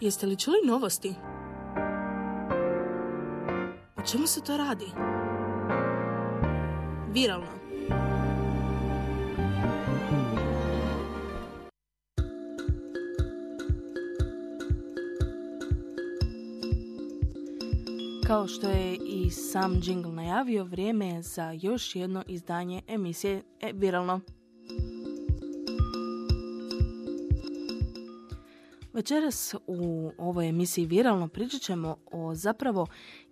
Jeste li čuli novosti? O čemu se to radi? Viralno. Kao što je i sam jingle najavio, vrijeme je za još jedno izdanje emisije e, Viralno. Večeras u ovoj emisiji Viralno pričat ćemo o zapravo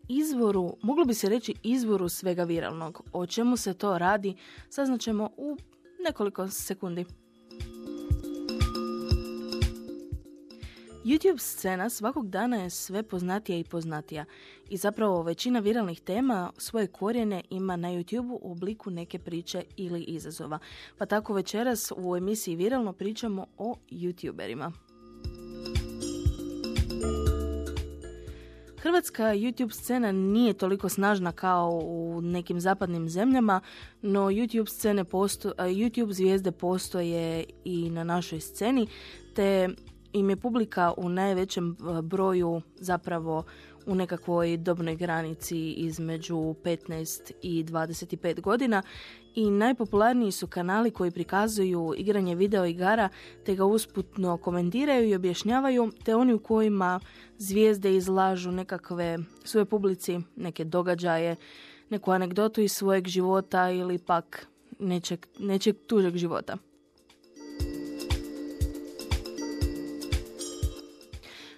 izvoru, moglo bi se reći izvoru svega viralnog. O čemu se to radi saznaćemo u nekoliko sekundi. YouTube scena svakog dana je sve poznatija i poznatija i zapravo većina viralnih tema svoje korijene ima na YouTube u obliku neke priče ili izazova. Pa tako večeras u emisiji Viralno pričamo o YouTuberima. Hrvatska YouTube scena nije toliko snažna kao u nekim zapadnim zemljama, no YouTube scene posto, YouTube zvijezde postoje i na našoj sceni, te im je publika u najvećem broju zapravo u nekakvoj dobnoj granici između 15 i 25 godina i najpopularniji su kanali koji prikazuju igranje video igara te ga usputno komentiraju i objašnjavaju te oni u kojima zvijezde izlažu nekakve svoje publici, neke događaje, neku anegdotu iz svojeg života ili pak nečeg, nečeg tužeg života.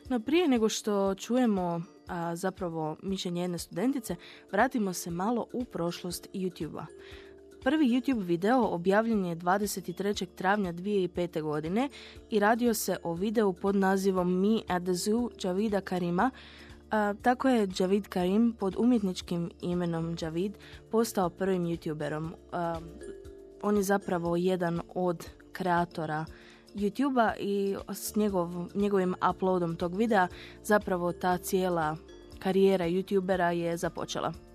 No prije nego što čujemo a, zapravo mišljenje jedne studentice, vratimo se malo u prošlost YouTube-a. Prvi YouTube video objavljen je 23. travnja 2005. godine i radio se o videu pod nazivom Me at the Zoo Javida Karima. A, tako je Javid Karim pod umjetničkim imenom Javid postao prvim YouTuberom. on je zapravo jedan od kreatora YouTube-a i s njegov, njegovim uploadom tog videa zapravo ta cijela karijera YouTubera je započela.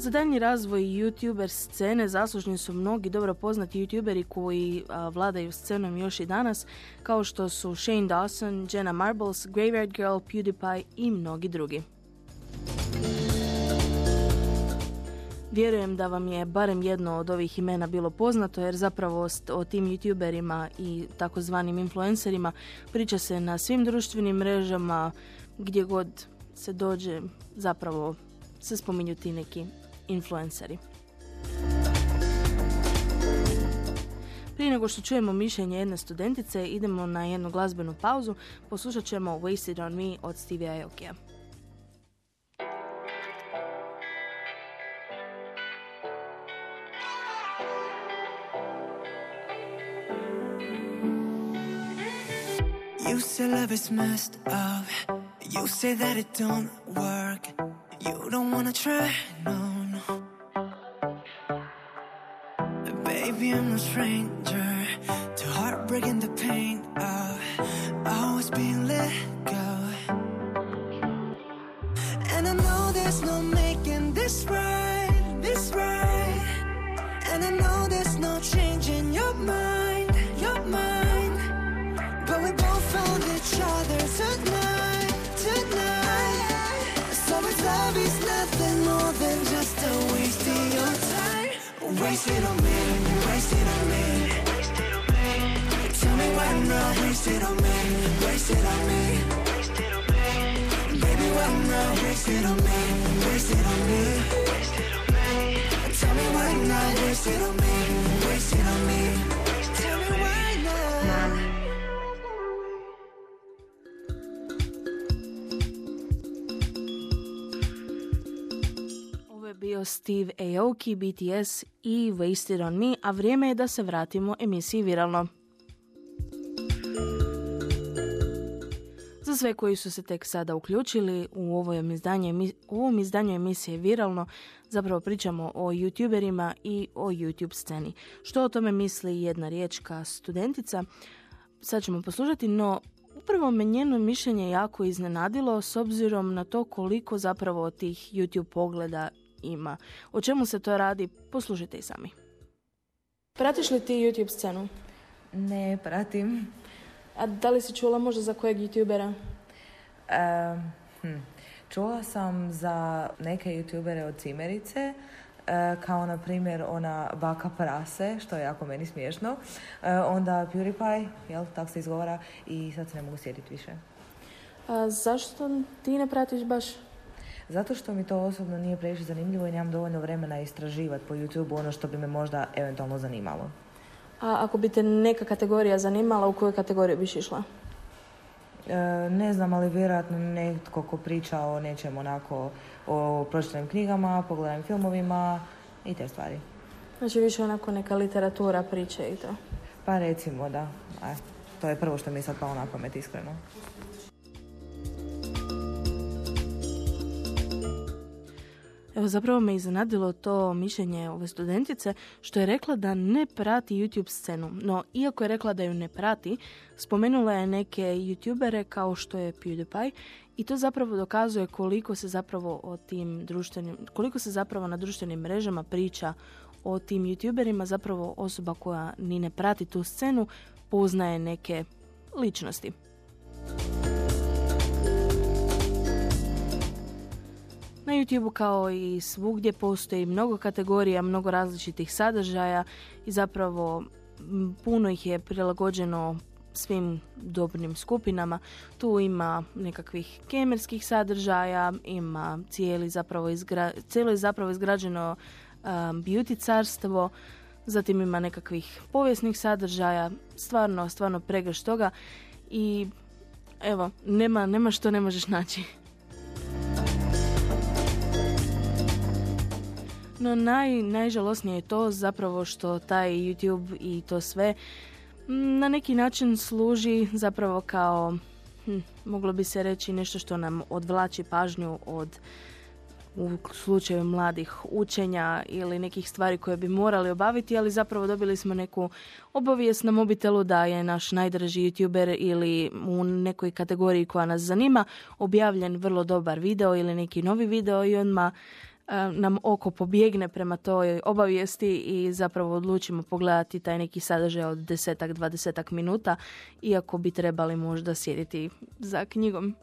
Za daljnji razvoj YouTuber scene zaslužni su mnogi dobro poznati YouTuberi koji vladaju scenom još i danas, kao što su Shane Dawson, Jenna Marbles, Graveyard Girl, PewDiePie i mnogi drugi. Vjerujem da vam je barem jedno od ovih imena bilo poznato jer zapravo o tim youtuberima i takozvanim influencerima priča se na svim društvenim mrežama gdje god se dođe zapravo se spominju ti neki influenceri. Prije nego što čujemo mišljenje jedne studentice, idemo na jednu glazbenu pauzu, poslušat ćemo Wasted on Me od Stevie Aokija. You say love is messed up. You say that it don't work. You don't wanna try, no, no. Baby, I'm no stranger to heartbreak and the pain of always being let go. And I know there's no making this right, Wasted on me, wasted on me. Tell me why not wasted on me, wasted on me. Baby, why not wasted on me, wasted on me. Tell me why not wasted on me, bio Steve Aoki, BTS i Wasted on Me, a vrijeme je da se vratimo emisiji Viralno. Za sve koji su se tek sada uključili u ovom izdanju, u ovom izdanju emisije Viralno, zapravo pričamo o youtuberima i o YouTube sceni. Što o tome misli jedna riječka studentica, sad ćemo poslušati, no upravo me njeno mišljenje jako iznenadilo s obzirom na to koliko zapravo tih YouTube pogleda ima. O čemu se to radi, poslušajte i sami. Pratiš li ti YouTube scenu? Ne, pratim. A da li si čula možda za kojeg youtubera? hm. Čula sam za neke youtubere od Cimerice, e, kao na primjer ona baka prase, što je jako meni smiješno. E, onda PewDiePie, jel, tako se izgovara, i sad se ne mogu sjetiti više. A zašto ti ne pratiš baš? Zato što mi to osobno nije previše zanimljivo i nemam dovoljno vremena istraživati po YouTube ono što bi me možda eventualno zanimalo. A ako bi te neka kategorija zanimala, u koju kategoriju biš išla? E, ne znam, ali vjerojatno netko ko priča o nečem onako, o pročitanim knjigama, pogledanim filmovima i te stvari. Znači više onako neka literatura, priče i to? Pa recimo da. E, to je prvo što mi je sad palo na pamet, iskreno. Evo zapravo me iznenadilo to mišljenje ove studentice što je rekla da ne prati YouTube scenu. No, iako je rekla da ju ne prati, spomenula je neke YouTubere kao što je PewDiePie i to zapravo dokazuje koliko se zapravo o tim društvenim, koliko se zapravo na društvenim mrežama priča o tim YouTuberima, zapravo osoba koja ni ne prati tu scenu poznaje neke ličnosti. Na YouTube kao i svugdje postoji mnogo kategorija, mnogo različitih sadržaja i zapravo puno ih je prilagođeno svim dobrim skupinama. Tu ima nekakvih kemerskih sadržaja, ima cijeli zapravo, izgra, cijelo je zapravo izgrađeno um, beauty carstvo, zatim ima nekakvih povijesnih sadržaja, stvarno, stvarno pregrš toga i evo, nema, nema što ne možeš naći. No naj, najžalosnije je to zapravo što taj YouTube i to sve na neki način služi zapravo kao, hm, moglo bi se reći nešto što nam odvlači pažnju od u slučaju mladih učenja ili nekih stvari koje bi morali obaviti, ali zapravo dobili smo neku obavijest na mobitelu da je naš najdraži youtuber ili u nekoj kategoriji koja nas zanima objavljen vrlo dobar video ili neki novi video i odmah nam oko pobjegne prema toj obavijesti i zapravo odlučimo pogledati taj neki sadržaj od desetak, dvadesetak minuta, iako bi trebali možda sjediti za knjigom.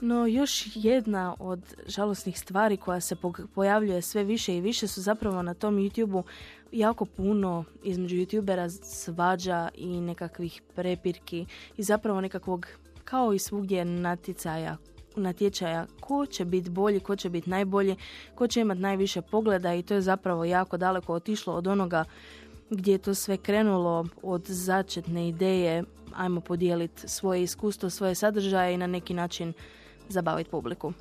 No još jedna od žalosnih stvari koja se pojavljuje sve više i više su zapravo na tom YouTubeu jako puno između YouTubera svađa i nekakvih prepirki i zapravo nekakvog kao i svugdje natjecaja natječaja ko će biti bolji, ko će biti najbolji, ko će imati najviše pogleda i to je zapravo jako daleko otišlo od onoga gdje je to sve krenulo od začetne ideje ajmo podijeliti svoje iskustvo, svoje sadržaje i na neki način zabaviti publiku.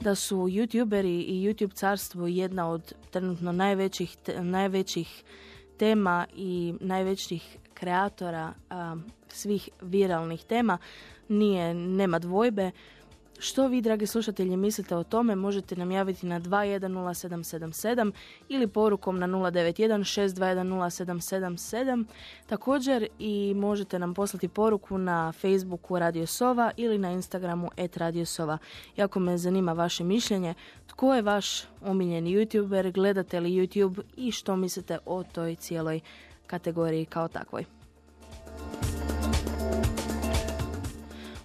Da su youtuberi i youtube carstvo jedna od trenutno najvećih, najvećih tema i najvećih kreatora svih viralnih tema nije, nema dvojbe. Što vi, dragi slušatelji, mislite o tome, možete nam javiti na 210777 ili porukom na 091 Također i možete nam poslati poruku na Facebooku Radio Sova ili na Instagramu et Radio. Jako me zanima vaše mišljenje. Tko je vaš omiljeni youtuber, gledate li YouTube i što mislite o toj cijeloj kategoriji kao takvoj.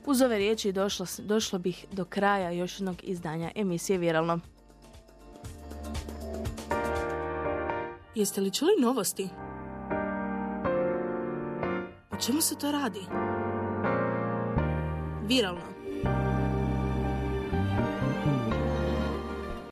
Uz ove riječi došlo, došlo bih do kraja još jednog izdanja emisije Viralno. Jeste li čuli novosti? O čemu se to radi? Viralno.